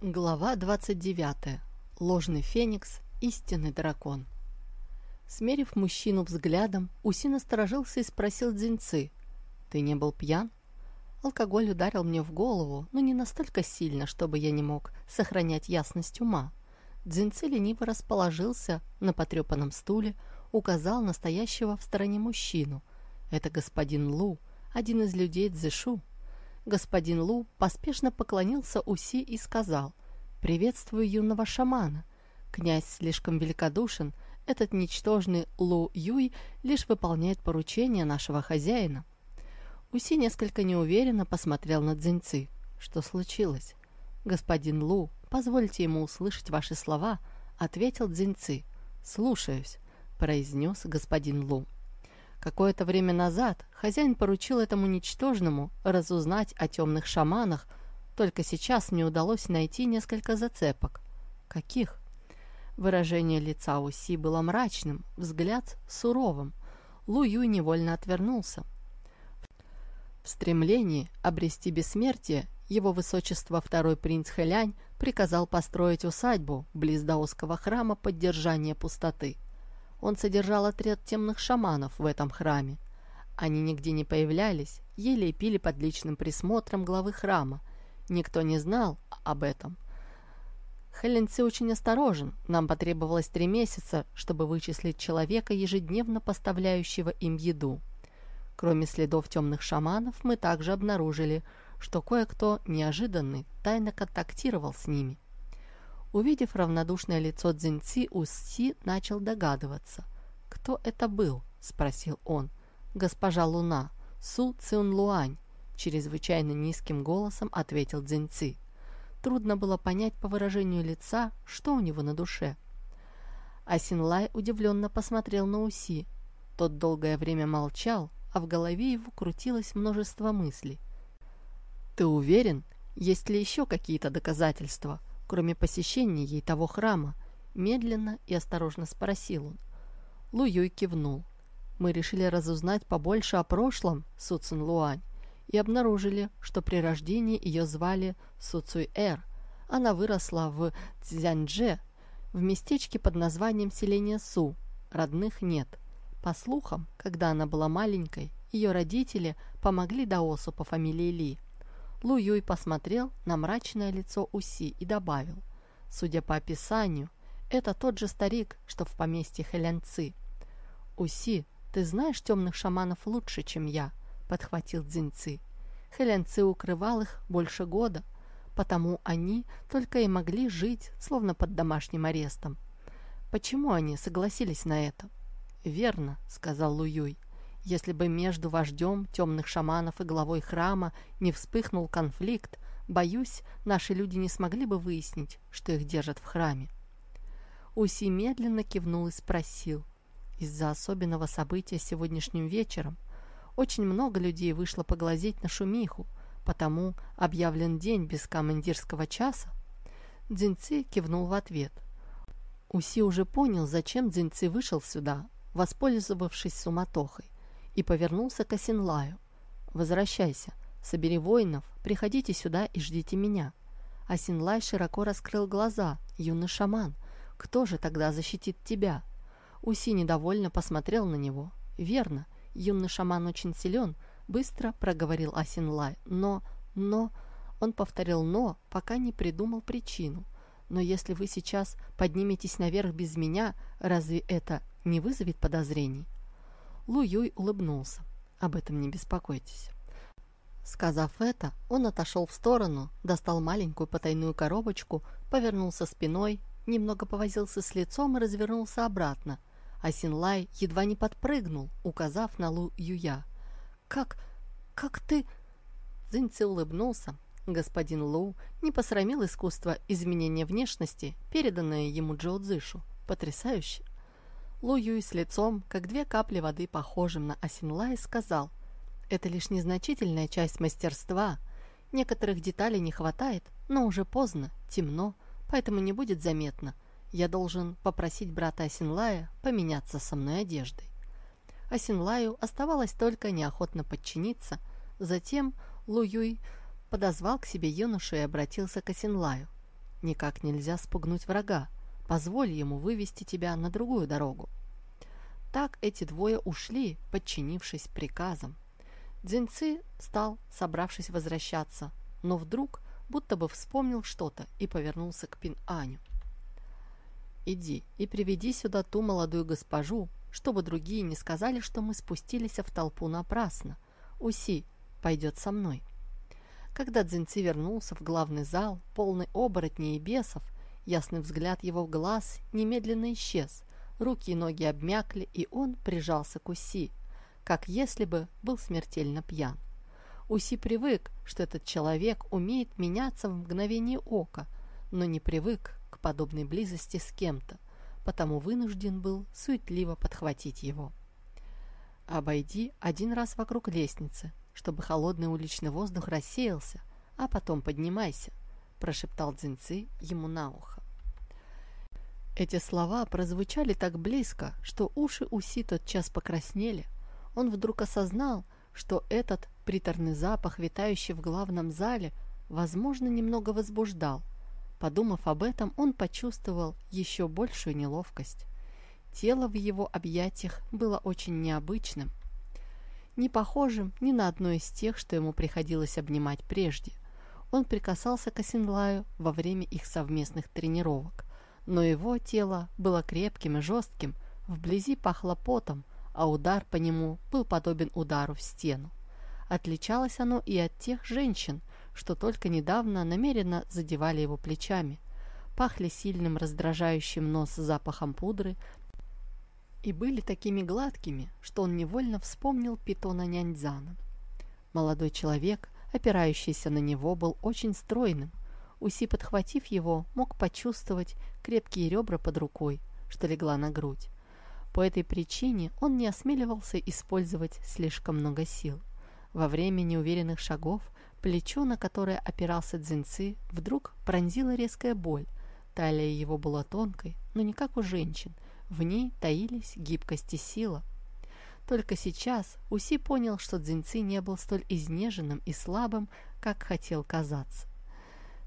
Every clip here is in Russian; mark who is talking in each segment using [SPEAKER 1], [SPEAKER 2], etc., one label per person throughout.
[SPEAKER 1] Глава 29. Ложный феникс, истинный дракон. Смерив мужчину взглядом, Уси насторожился и спросил Дзинцы. «Ты не был пьян?» Алкоголь ударил мне в голову, но не настолько сильно, чтобы я не мог сохранять ясность ума. Дзинцы лениво расположился на потрепанном стуле, указал настоящего в стороне мужчину. Это господин Лу, один из людей Цзэшу. Господин Лу поспешно поклонился Уси и сказал «Приветствую юного шамана. Князь слишком великодушен, этот ничтожный Лу Юй лишь выполняет поручения нашего хозяина». Уси несколько неуверенно посмотрел на Дзиньцы. «Что случилось?» «Господин Лу, позвольте ему услышать ваши слова», — ответил Дзиньцы. «Слушаюсь», — произнес господин Лу. Какое-то время назад хозяин поручил этому ничтожному разузнать о темных шаманах, только сейчас мне удалось найти несколько зацепок. Каких? Выражение лица Уси было мрачным, взгляд суровым. Лу Юй невольно отвернулся. В стремлении обрести бессмертие его высочество второй принц Хэлянь приказал построить усадьбу близ даосского храма поддержания пустоты. Он содержал отряд темных шаманов в этом храме. Они нигде не появлялись, ели и пили под личным присмотром главы храма. Никто не знал об этом. Хеленци очень осторожен. Нам потребовалось три месяца, чтобы вычислить человека, ежедневно поставляющего им еду. Кроме следов темных шаманов, мы также обнаружили, что кое-кто неожиданный тайно контактировал с ними. Увидев равнодушное лицо Цзиньци, Уси начал догадываться. «Кто это был?» – спросил он. «Госпожа Луна, Су Цюн Луань», – чрезвычайно низким голосом ответил Цзиньци. Трудно было понять по выражению лица, что у него на душе. Асинлай удивленно посмотрел на Уси. Тот долгое время молчал, а в голове его крутилось множество мыслей. «Ты уверен? Есть ли еще какие-то доказательства?» Кроме посещения ей того храма? Медленно и осторожно спросил он. Лу Юй кивнул. Мы решили разузнать побольше о прошлом Су Цин Луань и обнаружили, что при рождении ее звали Су Цуй Эр. Она выросла в Цзяньдже, в местечке под названием селение Су. Родных нет. По слухам, когда она была маленькой, ее родители помогли Даосу по фамилии Ли. Лу Юй посмотрел на мрачное лицо Уси и добавил, судя по описанию, это тот же старик, что в поместье Хэлянцы. «Уси, ты знаешь темных шаманов лучше, чем я», — подхватил Цзиньцы. Хэлянцы укрывал их больше года, потому они только и могли жить, словно под домашним арестом. Почему они согласились на это? «Верно», — сказал Луюй. Если бы между вождем темных шаманов и главой храма не вспыхнул конфликт, боюсь, наши люди не смогли бы выяснить, что их держат в храме. Уси медленно кивнул и спросил. Из-за особенного события сегодняшним вечером очень много людей вышло поглазеть на шумиху, потому объявлен день без командирского часа. Дзиньци кивнул в ответ. Уси уже понял, зачем Дзиньци вышел сюда, воспользовавшись суматохой и повернулся к Асинлаю. «Возвращайся, собери воинов, приходите сюда и ждите меня». Асинлай широко раскрыл глаза. «Юный шаман, кто же тогда защитит тебя?» Уси недовольно посмотрел на него. «Верно, юный шаман очень силен», — быстро проговорил Асинлай. «Но, но...» Он повторил «но», пока не придумал причину. «Но если вы сейчас подниметесь наверх без меня, разве это не вызовет подозрений?» Лу Юй улыбнулся. «Об этом не беспокойтесь». Сказав это, он отошел в сторону, достал маленькую потайную коробочку, повернулся спиной, немного повозился с лицом и развернулся обратно. А Синлай едва не подпрыгнул, указав на Лу Юя. «Как... как ты...» Цзиньци улыбнулся. Господин Лу не посрамил искусство изменения внешности, переданное ему Джоу Цзышу. Потрясающе! Лу Юй с лицом, как две капли воды, похожим на Асинлай, сказал, «Это лишь незначительная часть мастерства. Некоторых деталей не хватает, но уже поздно, темно, поэтому не будет заметно. Я должен попросить брата Асинлая поменяться со мной одеждой». Асинлаю оставалось только неохотно подчиниться. Затем Лу Юй подозвал к себе юношу и обратился к Асинлаю. Никак нельзя спугнуть врага. Позволь ему вывести тебя на другую дорогу. Так эти двое ушли, подчинившись приказам. Дзинцы стал, собравшись возвращаться, но вдруг будто бы вспомнил что-то и повернулся к Пин-Аню. «Иди и приведи сюда ту молодую госпожу, чтобы другие не сказали, что мы спустились в толпу напрасно. Уси пойдет со мной». Когда Дзинци вернулся в главный зал, полный оборотней и бесов, ясный взгляд его в глаз немедленно исчез, руки и ноги обмякли, и он прижался к Уси, как если бы был смертельно пьян. Уси привык, что этот человек умеет меняться в мгновение ока, но не привык к подобной близости с кем-то, потому вынужден был суетливо подхватить его. «Обойди один раз вокруг лестницы, чтобы холодный уличный воздух рассеялся, а потом поднимайся», – прошептал Дзинцы ему на ухо. Эти слова прозвучали так близко, что уши Уси тотчас покраснели. Он вдруг осознал, что этот приторный запах, витающий в главном зале, возможно, немного возбуждал. Подумав об этом, он почувствовал еще большую неловкость. Тело в его объятиях было очень необычным, не похожим ни на одно из тех, что ему приходилось обнимать прежде. Он прикасался к Осенлаю во время их совместных тренировок, но его тело было крепким и жестким, вблизи пахло потом, а удар по нему был подобен удару в стену. Отличалось оно и от тех женщин, что только недавно намеренно задевали его плечами. Пахли сильным раздражающим нос запахом пудры, и были такими гладкими, что он невольно вспомнил питона Няньцзана. Молодой человек, опирающийся на него, был очень стройным. Уси, подхватив его, мог почувствовать крепкие ребра под рукой, что легла на грудь. По этой причине он не осмеливался использовать слишком много сил. Во время неуверенных шагов плечо, на которое опирался Дзинцы, вдруг пронзила резкая боль. Талия его была тонкой, но не как у женщин – в ней таились гибкость и сила. Только сейчас Уси понял, что Дзиньци не был столь изнеженным и слабым, как хотел казаться.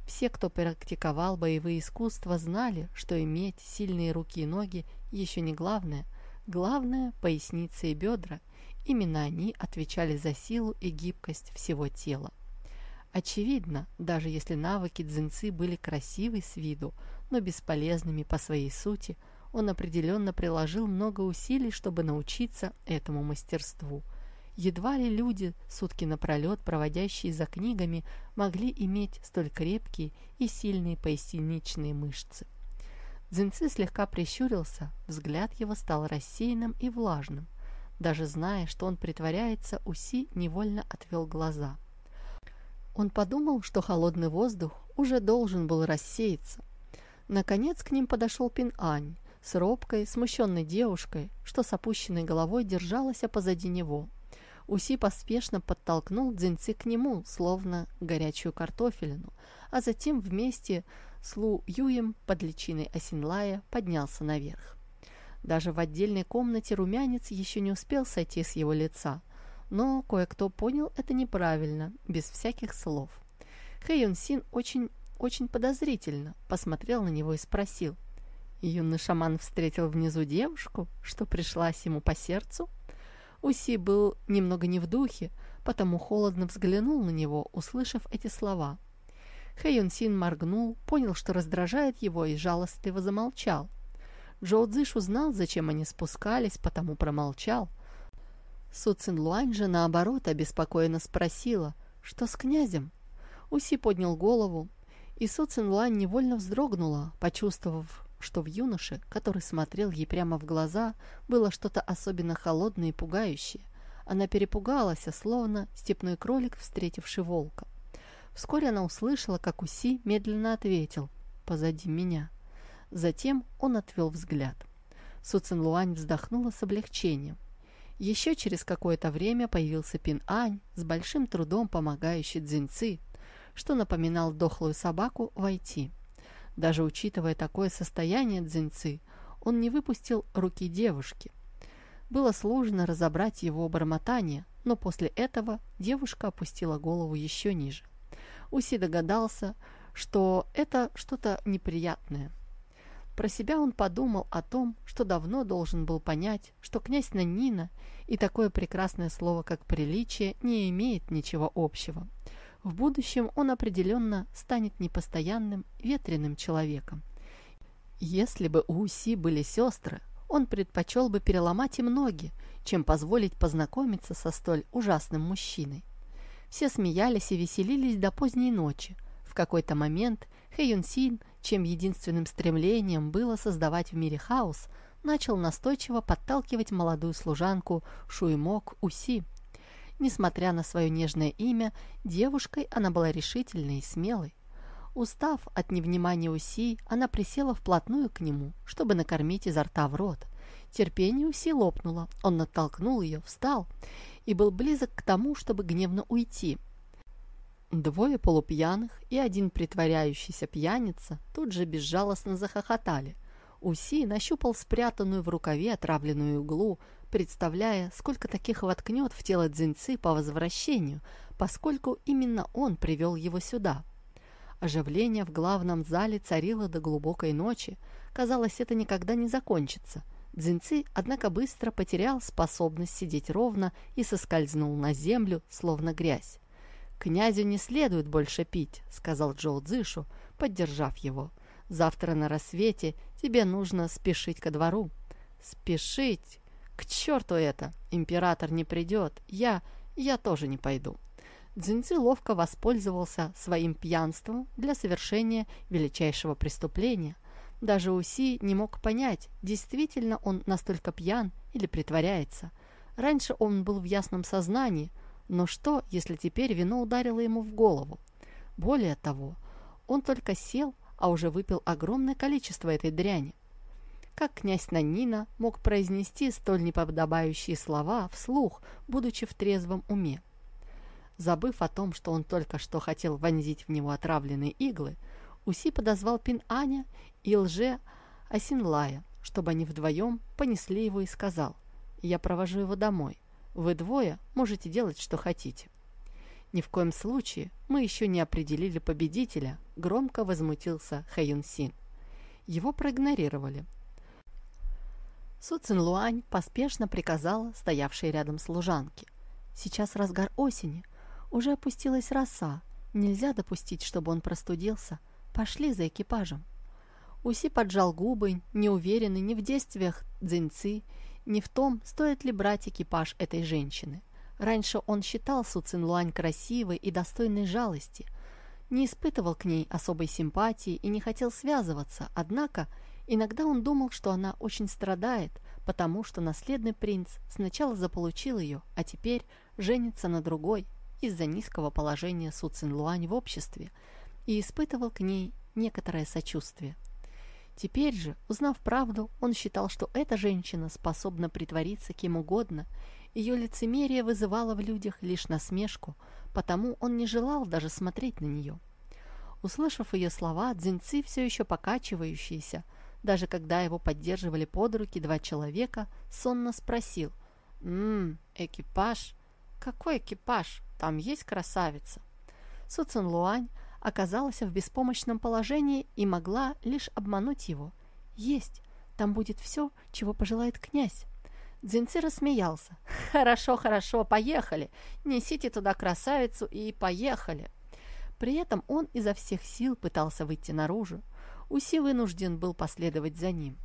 [SPEAKER 1] Все, кто практиковал боевые искусства, знали, что иметь сильные руки и ноги еще не главное. Главное – поясница и бедра. Именно они отвечали за силу и гибкость всего тела. Очевидно, даже если навыки дзинцы были красивы с виду, но бесполезными по своей сути – он определенно приложил много усилий, чтобы научиться этому мастерству. Едва ли люди, сутки напролет проводящие за книгами, могли иметь столь крепкие и сильные поясничные мышцы. Дзинцы слегка прищурился, взгляд его стал рассеянным и влажным. Даже зная, что он притворяется, Уси невольно отвел глаза. Он подумал, что холодный воздух уже должен был рассеяться. Наконец к ним подошел Пин-Ань, с робкой, смущенной девушкой, что с опущенной головой держалась позади него. Уси поспешно подтолкнул Дзиньци к нему, словно горячую картофелину, а затем вместе с Лу Юем под личиной Осинлая поднялся наверх. Даже в отдельной комнате румянец еще не успел сойти с его лица, но кое-кто понял это неправильно, без всяких слов. Хэйон Син очень, очень подозрительно посмотрел на него и спросил – Юный шаман встретил внизу девушку, что пришлась ему по сердцу. Уси был немного не в духе, потому холодно взглянул на него, услышав эти слова. Хэйон Син моргнул, понял, что раздражает его, и жалостливо замолчал. Джоу Цзиш узнал, зачем они спускались, потому промолчал. Су Цин Луань же, наоборот, обеспокоенно спросила, что с князем. Уси поднял голову, и Су Цин Луань невольно вздрогнула, почувствовав, что в юноше, который смотрел ей прямо в глаза, было что-то особенно холодное и пугающее. Она перепугалась, словно степной кролик, встретивший волка. Вскоре она услышала, как Уси медленно ответил «позади меня». Затем он отвел взгляд. Суцин Луань вздохнула с облегчением. Еще через какое-то время появился Пин Ань, с большим трудом помогающий Цзиньци, что напоминал дохлую собаку войти. Даже учитывая такое состояние Дзиньцы, он не выпустил руки девушки. Было сложно разобрать его бормотание, но после этого девушка опустила голову еще ниже. Уси догадался, что это что-то неприятное. Про себя он подумал о том, что давно должен был понять, что князь Нанина и такое прекрасное слово, как «приличие», не имеет ничего общего. В будущем он определенно станет непостоянным, ветреным человеком. Если бы у Уси были сестры, он предпочел бы переломать им ноги, чем позволить познакомиться со столь ужасным мужчиной. Все смеялись и веселились до поздней ночи. В какой-то момент Хэйюн Син, чем единственным стремлением было создавать в мире хаос, начал настойчиво подталкивать молодую служанку Шуймок Уси. Несмотря на свое нежное имя, девушкой она была решительной и смелой. Устав от невнимания Уси, она присела вплотную к нему, чтобы накормить изо рта в рот. Терпение Уси лопнуло, он натолкнул ее, встал и был близок к тому, чтобы гневно уйти. Двое полупьяных и один притворяющийся пьяница тут же безжалостно захохотали. Уси нащупал спрятанную в рукаве отравленную иглу, представляя, сколько таких воткнет в тело Дзиньцы по возвращению, поскольку именно он привел его сюда. Оживление в главном зале царило до глубокой ночи. Казалось, это никогда не закончится. Дзиньцы, однако, быстро потерял способность сидеть ровно и соскользнул на землю, словно грязь. «Князю не следует больше пить», — сказал Джоу Цзышу, поддержав его. «Завтра на рассвете тебе нужно спешить ко двору». «Спешить? К черту это! Император не придет. Я... я тоже не пойду». Дзиньци ловко воспользовался своим пьянством для совершения величайшего преступления. Даже Уси не мог понять, действительно он настолько пьян или притворяется. Раньше он был в ясном сознании, но что, если теперь вино ударило ему в голову? Более того, он только сел, а уже выпил огромное количество этой дряни. Как князь Нанина мог произнести столь неподобающие слова вслух, будучи в трезвом уме? Забыв о том, что он только что хотел вонзить в него отравленные иглы, Уси подозвал Пин-Аня и лже Асинлая, чтобы они вдвоем понесли его и сказал, «Я провожу его домой. Вы двое можете делать, что хотите». «Ни в коем случае мы еще не определили победителя», — громко возмутился Хэйюн Син. Его проигнорировали. Су Цин Луань поспешно приказала стоявшей рядом служанке. «Сейчас разгар осени. Уже опустилась роса. Нельзя допустить, чтобы он простудился. Пошли за экипажем». Уси поджал губы, не уверенный ни в действиях Цзиньцы, ни в том, стоит ли брать экипаж этой женщины. Раньше он считал Су Цинлуань красивой и достойной жалости, не испытывал к ней особой симпатии и не хотел связываться, однако иногда он думал, что она очень страдает, потому что наследный принц сначала заполучил ее, а теперь женится на другой из-за низкого положения Су Цинлуань в обществе и испытывал к ней некоторое сочувствие. Теперь же, узнав правду, он считал, что эта женщина способна притвориться кем угодно. Ее лицемерие вызывало в людях лишь насмешку, потому он не желал даже смотреть на нее. Услышав ее слова, Дзиньци, все еще покачивающийся, даже когда его поддерживали под руки два человека, сонно спросил «Ммм, экипаж? Какой экипаж? Там есть красавица?» Су Цин Луань оказалась в беспомощном положении и могла лишь обмануть его. «Есть, там будет все, чего пожелает князь». Дзинци рассмеялся. «Хорошо, хорошо, поехали. Несите туда красавицу и поехали». При этом он изо всех сил пытался выйти наружу. Уси вынужден был последовать за ним.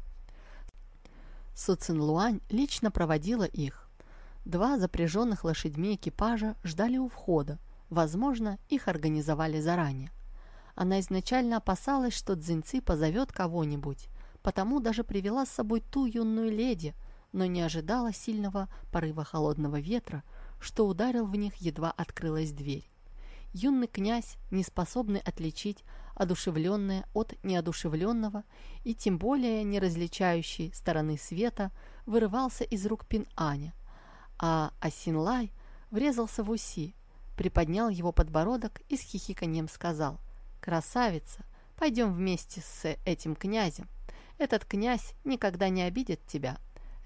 [SPEAKER 1] Су Цин Луань лично проводила их. Два запряженных лошадьми экипажа ждали у входа, Возможно, их организовали заранее. Она изначально опасалась, что Цзиньци позовет кого-нибудь, потому даже привела с собой ту юную леди, но не ожидала сильного порыва холодного ветра, что ударил в них, едва открылась дверь. Юный князь, не способный отличить одушевленное от неодушевленного и тем более не различающий стороны света, вырывался из рук Пин-Аня, а Асинлай врезался в Уси, приподнял его подбородок и с хихиканием сказал «Красавица, пойдем вместе с этим князем. Этот князь никогда не обидит тебя».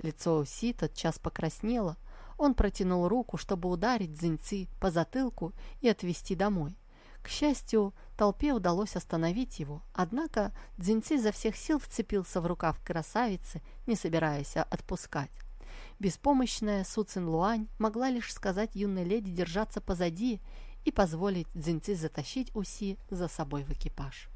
[SPEAKER 1] Лицо Уси тотчас покраснело. Он протянул руку, чтобы ударить Дзиньци по затылку и отвезти домой. К счастью, толпе удалось остановить его, однако Дзиньци изо всех сил вцепился в рукав красавицы, не собираясь отпускать. Беспомощная Су Цин Луань могла лишь сказать юной леди держаться позади и позволить Дзиньци затащить Уси за собой в экипаж.